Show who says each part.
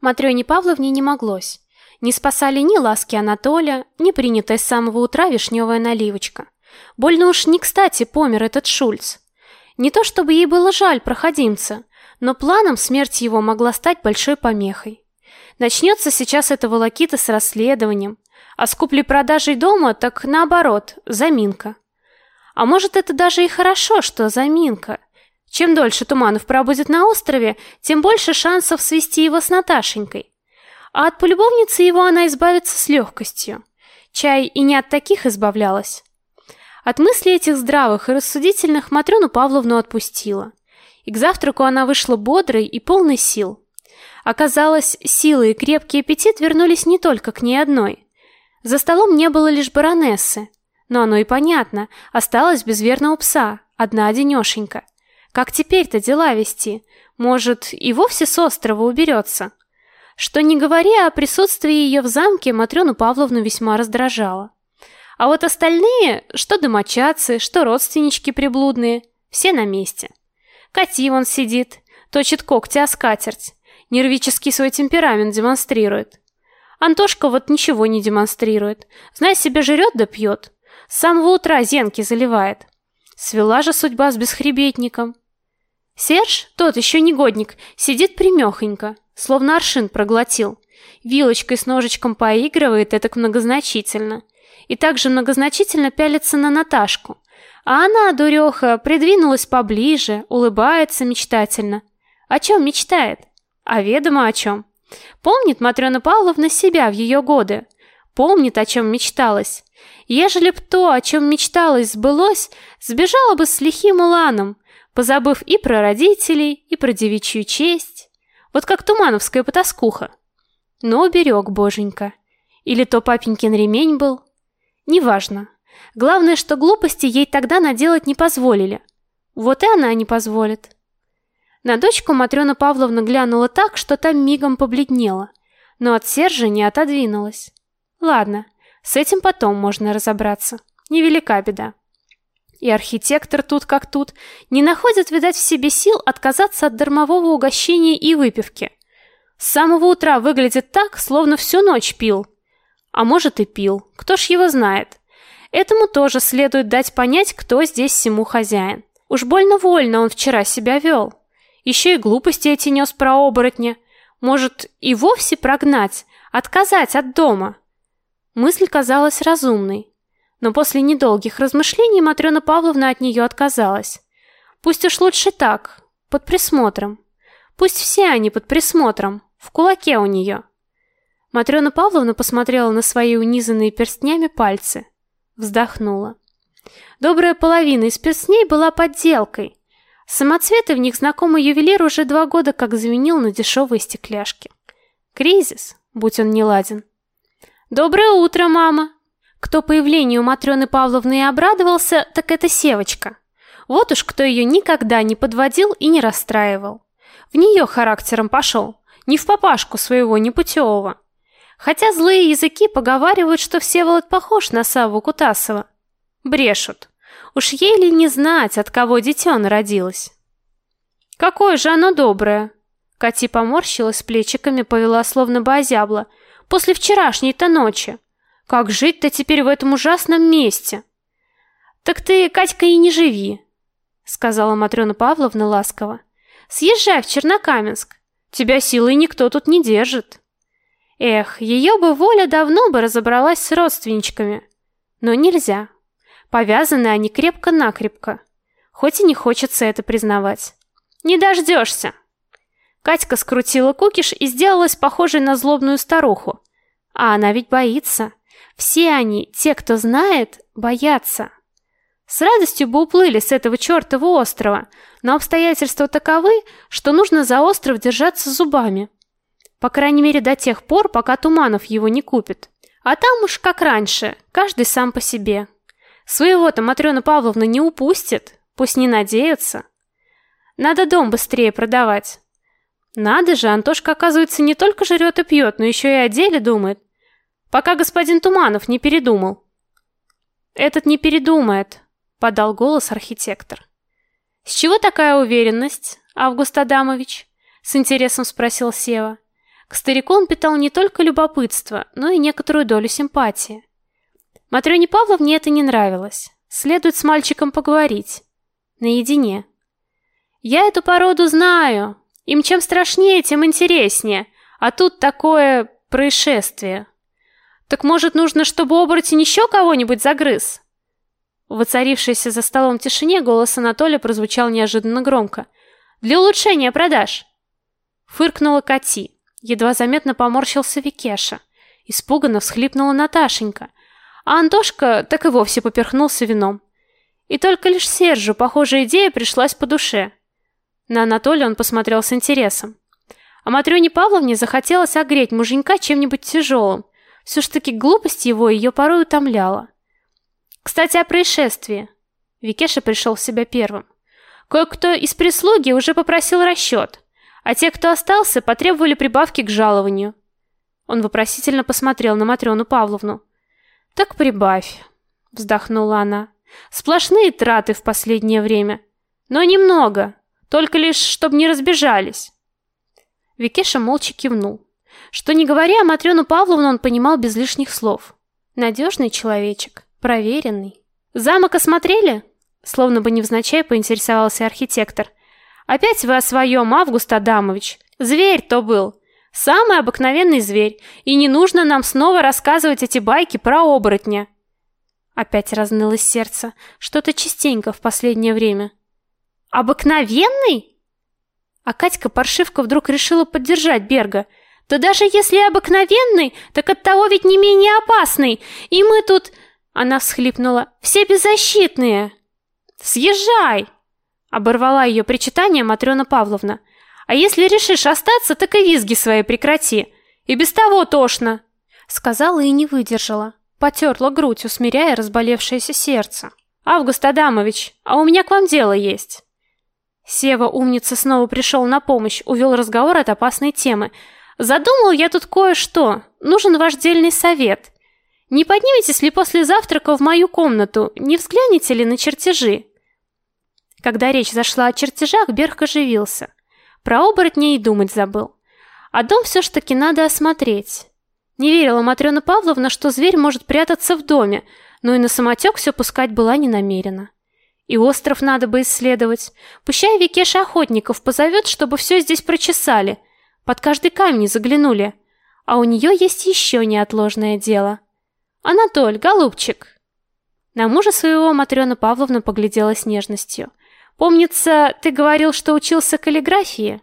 Speaker 1: Матрёне Павловне не моглось. Не спасали ни ласки Анатолия, ни принятая с самого утра вишневая наливочка. Больно уж не кстати помер этот Шульц. Не то чтобы ей было жаль проходимца, но планом смерть его могла стать большой помехой. Начнется сейчас эта волокита с расследованием, а с куплей-продажей дома так наоборот, заминка. А может, это даже и хорошо, что заминка. Чем дольше Туманов пробудет на острове, тем больше шансов свести его с Наташенькой. А от полюбовницы его она избавится с легкостью. Чай и не от таких избавлялась. От мыслей этих здравых и рассудительных Матрёну Павловну отпустила. И к завтраку она вышла бодрой и полной сил. Оказалось, силы и крепкий аппетит вернулись не только к ней одной. За столом не было лишь баронессы. Но оно и понятно, осталась без верного пса, одна одинешенька. Как теперь-то дела вести? Может, и вовсе с острова уберется? Что не говоря о присутствии ее в замке, Матрёну Павловну весьма раздражало. А вот остальные, что домочадцы, что родственнички приблудные, все на месте. Кати вон сидит, точит когти о скатерть, нервический свой темперамент демонстрирует. Антошка вот ничего не демонстрирует, знай себе жрет да пьет. С самого утра зенки заливает. Свела же судьба с бесхребетником. Серж, тот еще негодник, сидит примехонько, словно аршин проглотил. Вилочкой с ножичком поигрывает, это многозначительно – и также многозначительно пялится на Наташку. А она, дуреха, придвинулась поближе, улыбается мечтательно. О чем мечтает? А ведомо о чем. Помнит Матрёна Павловна себя в ее годы. Помнит, о чем мечталось. Ежели б то, о чем мечталось, сбылось, сбежала бы с лихим уланом, позабыв и про родителей, и про девичью честь. Вот как тумановская потаскуха. Но уберег боженька. Или то папенькин ремень был, Неважно. Главное, что глупости ей тогда наделать не позволили. Вот и она не позволит. На дочку Матрёна Павловна глянула так, что та мигом побледнела, но от Сержа не отодвинулась. Ладно, с этим потом можно разобраться. Невелика беда. И архитектор тут как тут не находит, видать, в себе сил отказаться от дармового угощения и выпивки. С самого утра выглядит так, словно всю ночь пил. А может и пил. Кто ж его знает? Этому тоже следует дать понять, кто здесь всему хозяин. Уж больно вольно он вчера себя вел. Еще и глупости эти нес про оборотня. Может, и вовсе прогнать, отказать от дома. Мысль казалась разумной. Но после недолгих размышлений Матрёна Павловна от нее отказалась. Пусть уж лучше так, под присмотром. Пусть все они под присмотром, в кулаке у нее. Матрёна Павловна посмотрела на свои унизанные перстнями пальцы, вздохнула. Добрая половина из перстней была подделкой. Самоцветы в них знакомый ювелир уже два года как заменил на дешевые стекляшки. Кризис, будь он неладен. Доброе утро, мама. Кто появлению Матрёны Павловны и обрадовался, так это Севочка. Вот уж кто ее никогда не подводил и не расстраивал. В нее характером пошел, не в папашку своего непутевого. Хотя злые языки поговаривают, что Всеволод похож на Савву Кутасова. Брешут. Уж ей ли не знать, от кого дитё родилось? Какое же оно доброе. Кати поморщилась плечиками, повела словно бы озябла. После вчерашней-то ночи. Как жить-то теперь в этом ужасном месте? Так ты, Катька, и не живи, сказала Матрёна Павловна ласково. Съезжай в Чернокаменск. Тебя силой никто тут не держит. Эх, ее бы воля давно бы разобралась с родственничками. Но нельзя. Повязаны они крепко-накрепко. Хоть и не хочется это признавать. Не дождешься. Катька скрутила кукиш и сделалась похожей на злобную старуху. А она ведь боится. Все они, те, кто знает, боятся. С радостью бы уплыли с этого чертова острова, но обстоятельства таковы, что нужно за остров держаться зубами. По крайней мере, до тех пор, пока Туманов его не купит. А там уж как раньше, каждый сам по себе. Своего-то Матрёна Павловна не упустит, пусть не надеются. Надо дом быстрее продавать. Надо же, Антошка, оказывается, не только жрет и пьет, но еще и о деле думает. Пока господин Туманов не передумал. Этот не передумает, подал голос архитектор. С чего такая уверенность, Август Адамович? С интересом спросил Сева. К старику он питал не только любопытство, но и некоторую долю симпатии. Матрёне Павловне это не нравилось. Следует с мальчиком поговорить. Наедине. «Я эту породу знаю. Им чем страшнее, тем интереснее. А тут такое происшествие. Так может, нужно, чтобы оборотень еще кого-нибудь загрыз?» В воцарившейся за столом тишине голос Анатолия прозвучал неожиданно громко. «Для улучшения продаж!» Фыркнула Кати. Едва заметно поморщился Викеша. Испуганно всхлипнула Наташенька. А Антошка так и вовсе поперхнулся вином. И только лишь Сержу похожая идея пришлась по душе. На Анатолия он посмотрел с интересом. А Матрёне Павловне захотелось огреть муженька чем-нибудь тяжелым. Все ж таки глупость его ее порой утомляла. Кстати, о происшествии. Викеша пришел в себя первым. Кое-кто из прислуги уже попросил расчет, а те, кто остался, потребовали прибавки к жалованию. Он вопросительно посмотрел на Матрёну Павловну. Так прибавь, вздохнула она. Сплошные траты в последнее время, но немного, только лишь чтобы не разбежались. Викеша молча кивнул. Что не говоря, Матрёну Павловну он понимал без лишних слов. Надежный человечек. Проверенный. Замок осмотрели? Словно бы невзначай поинтересовался архитектор. Опять вы о своем, Август Адамович. Зверь то был. Самый обыкновенный зверь. И не нужно нам снова рассказывать эти байки про оборотня. Опять разнылось сердце. Что-то частенько в последнее время. Обыкновенный? А Катька Паршивка вдруг решила поддержать Берга. Да даже если обыкновенный, так от того ведь не менее опасный. И мы тут она всхлипнула. Все беззащитные. Съезжай, оборвала ее причитание Матрёна Павловна. А если решишь остаться, так и визги свои прекрати. И без того тошно, сказала и не выдержала. Потерла грудь, усмиряя разболевшееся сердце. Август Адамович, а у меня к вам дело есть. Сева умница снова пришел на помощь, увел разговор от опасной темы. Задумал я тут кое-что. Нужен ваш дельный совет. Не подниметесь ли после завтрака в мою комнату? Не взглянете ли на чертежи? Когда речь зашла о чертежах, Берг оживился. Про оборотней и думать забыл. А дом все ж таки надо осмотреть. Не верила Матрёна Павловна, что зверь может прятаться в доме, но и на самотек все пускать была не намерена. И остров надо бы исследовать. Пущай Викеша охотников позовет, чтобы все здесь прочесали. Под каждый камень заглянули. А у нее есть еще неотложное дело. Анатоль, голубчик. На мужа своего Матрёна Павловна поглядела с нежностью. Помнится, ты говорил, что учился каллиграфии.